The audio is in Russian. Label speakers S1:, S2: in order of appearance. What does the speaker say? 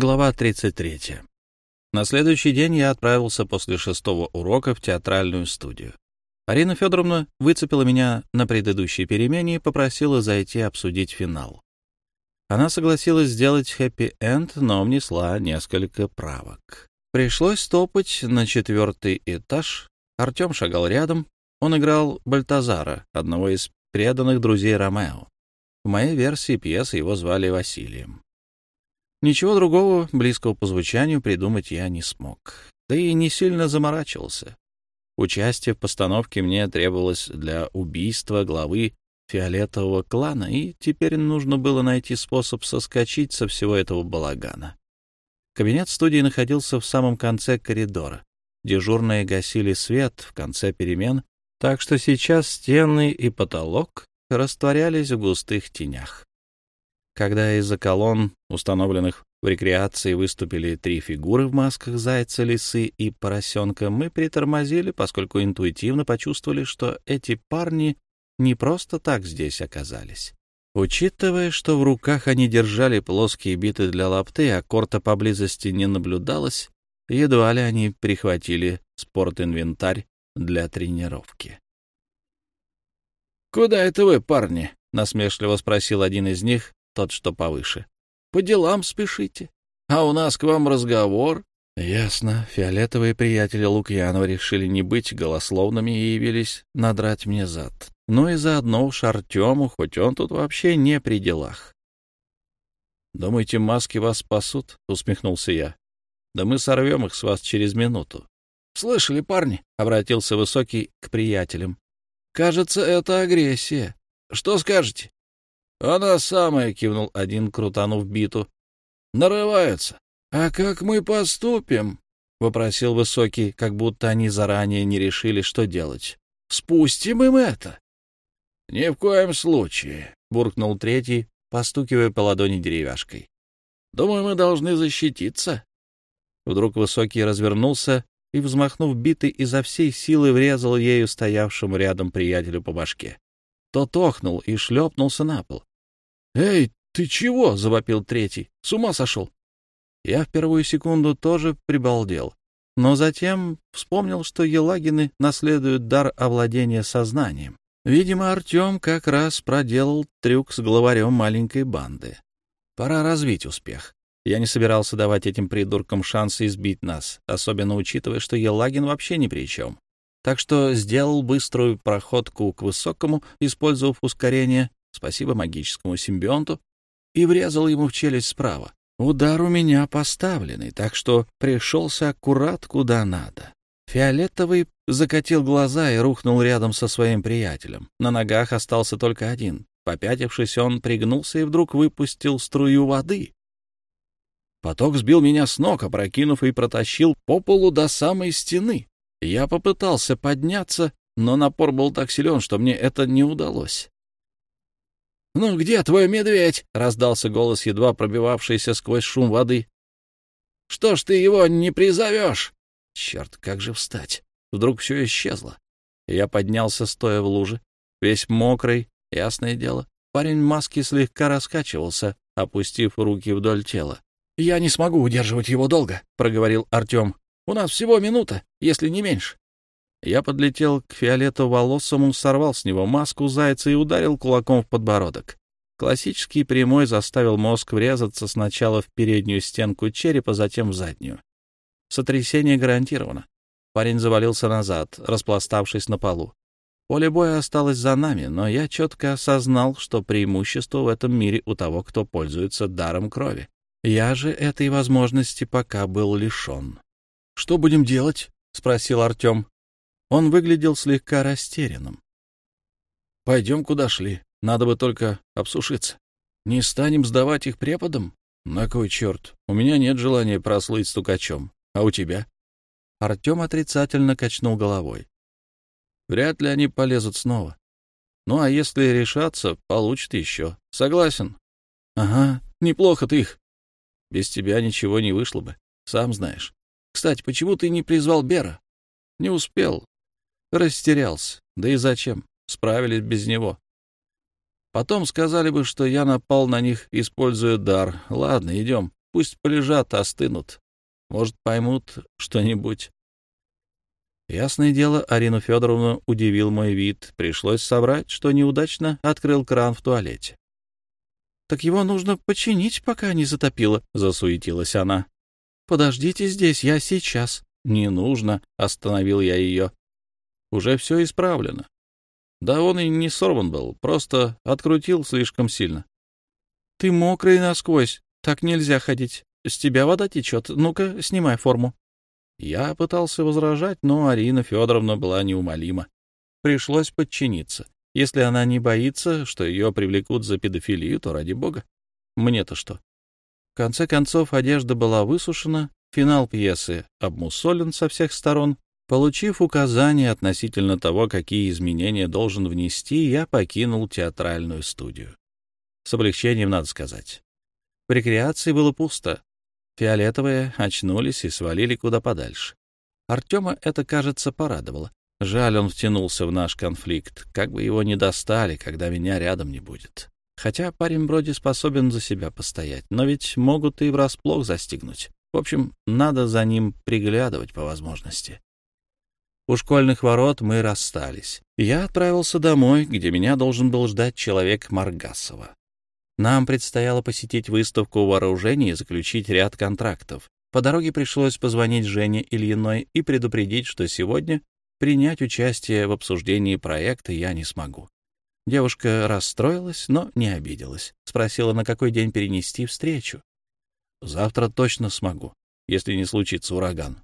S1: Глава 33. На следующий день я отправился после шестого урока в театральную студию. Арина Федоровна выцепила меня на предыдущей перемене и попросила зайти обсудить финал. Она согласилась сделать хэппи-энд, но внесла несколько правок. Пришлось топать на четвертый этаж. Артем шагал рядом. Он играл Бальтазара, одного из преданных друзей Ромео. В моей версии пьесы его звали Василием. Ничего другого, близкого по звучанию, придумать я не смог. Да и не сильно заморачивался. Участие в постановке мне требовалось для убийства главы фиолетового клана, и теперь нужно было найти способ соскочить со всего этого балагана. Кабинет студии находился в самом конце коридора. Дежурные гасили свет в конце перемен, так что сейчас стены и потолок растворялись в густых тенях. Когда из-за колонн, установленных в рекреации, выступили три фигуры в масках зайца, лисы и поросенка, мы притормозили, поскольку интуитивно почувствовали, что эти парни не просто так здесь оказались. Учитывая, что в руках они держали плоские биты для лапты, а корта поблизости не наблюдалось, едва ли они прихватили спортинвентарь для тренировки.
S2: «Куда это вы, парни?» — насмешливо спросил один из них, тот, что повыше. — По делам спешите. А у нас к вам разговор.
S1: Ясно. Фиолетовые приятели Лукьянова решили не быть голословными и явились надрать мне зад. Ну и заодно уж Артему, хоть он тут вообще не при делах. «Думаете, маски вас спасут?» — усмехнулся я. «Да мы сорвем их с вас через минуту».
S2: «Слышали, парни?» — обратился Высокий к приятелям. «Кажется, это агрессия. Что скажете?» «Она самая», — кивнул один, крутанув биту. «Нарываются. А как мы поступим?» — вопросил Высокий, как будто они заранее не решили, что делать. «Спустим им это?» «Ни в коем случае», — буркнул третий, постукивая по ладони деревяшкой. «Думаю, мы должны защититься».
S1: Вдруг Высокий развернулся и, взмахнув битой, изо всей силы врезал ею стоявшему рядом приятелю по башке. Тот охнул и шлепнулся на пол.
S2: «Эй, ты чего?» — завопил третий. «С ума сошел?»
S1: Я в первую секунду тоже прибалдел, но затем вспомнил, что Елагины наследуют дар овладения сознанием. Видимо, Артем как раз проделал трюк с главарем маленькой банды. Пора развить успех. Я не собирался давать этим придуркам шанс избить нас, особенно учитывая, что Елагин вообще ни при чем. Так что сделал быструю проходку к высокому, использовав ускорение, спасибо магическому симбионту, и врезал ему в челюсть справа. Удар у меня поставленный, так что пришелся аккурат куда надо. Фиолетовый закатил глаза и рухнул рядом со своим приятелем. На ногах остался только один. Попятившись, он пригнулся и вдруг выпустил струю воды. Поток сбил меня с ног, опрокинув и протащил по полу до самой стены. Я попытался подняться, но напор был так силен, что мне это не удалось.
S2: «Ну где твой медведь?» — раздался голос, едва пробивавшийся сквозь шум воды. «Что ж ты его не призовешь?»
S1: Черт, как же встать? Вдруг все исчезло. Я поднялся, стоя в луже, весь мокрый, ясное дело. Парень в маске слегка раскачивался, опустив руки вдоль тела.
S2: «Я не смогу удерживать его долго», — проговорил Артем. «У нас всего минута, если не меньше».
S1: Я подлетел к фиолетово-волосому, сорвал с него маску зайца и ударил кулаком в подбородок. Классический прямой заставил мозг врезаться сначала в переднюю стенку черепа, затем в заднюю. Сотрясение гарантировано. Парень завалился назад, распластавшись на полу. Поле боя осталось за нами, но я четко осознал, что преимущество в этом мире у того, кто пользуется даром крови. Я же этой возможности пока был лишен.
S2: — Что будем делать? — спросил Артем.
S1: Он выглядел слегка растерянным.
S2: — Пойдем, куда шли. Надо бы только обсушиться. Не станем сдавать их преподам? На кой черт? У меня нет желания прослыть стукачом. А у тебя?
S1: Артем отрицательно качнул головой.
S2: Вряд ли они полезут снова. Ну, а если решаться, получат еще. Согласен?
S1: Ага, неплохо ты их.
S2: Без тебя ничего не вышло бы, сам знаешь. Кстати, почему ты не призвал Бера?
S1: Не успел. Растерялся. Да и зачем? Справились без него. Потом сказали бы, что я напал на них, используя дар. Ладно, идем.
S2: пусть полежат, остынут. Может, поймут что-нибудь.
S1: Ясное дело, Арину Федоровну удивил мой вид. Пришлось собрать, что неудачно открыл кран в туалете. — Так его нужно починить, пока не затопило, — засуетилась она. — Подождите здесь, я сейчас. — Не нужно, — остановил я ее. — Уже все исправлено. Да он и не сорван был, просто открутил слишком сильно. — Ты мокрый насквозь, так нельзя ходить. С тебя вода течет. Ну-ка, снимай форму. Я пытался возражать, но Арина Федоровна была неумолима. Пришлось подчиниться. Если она не боится, что ее привлекут за педофилию, то ради бога. Мне-то что? В конце концов, одежда была высушена, финал пьесы обмусолен со всех сторон. Получив указания относительно того, какие изменения должен внести, я покинул театральную студию. С облегчением, надо сказать. В рекреации было пусто. Фиолетовые очнулись и свалили куда подальше. Артема это, кажется, порадовало. Жаль, он втянулся в наш конфликт, как бы его не достали, когда меня рядом не будет. Хотя парень вроде способен за себя постоять, но ведь могут и врасплох застигнуть. В общем, надо за ним приглядывать по возможности. У школьных ворот мы расстались. Я отправился домой, где меня должен был ждать человек Маргасова. Нам предстояло посетить выставку вооружений и заключить ряд контрактов. По дороге пришлось позвонить Жене Ильиной и предупредить, что сегодня принять участие в обсуждении проекта я не смогу. Девушка расстроилась, но не обиделась. Спросила, на какой день перенести встречу. «Завтра точно смогу, если не случится ураган»,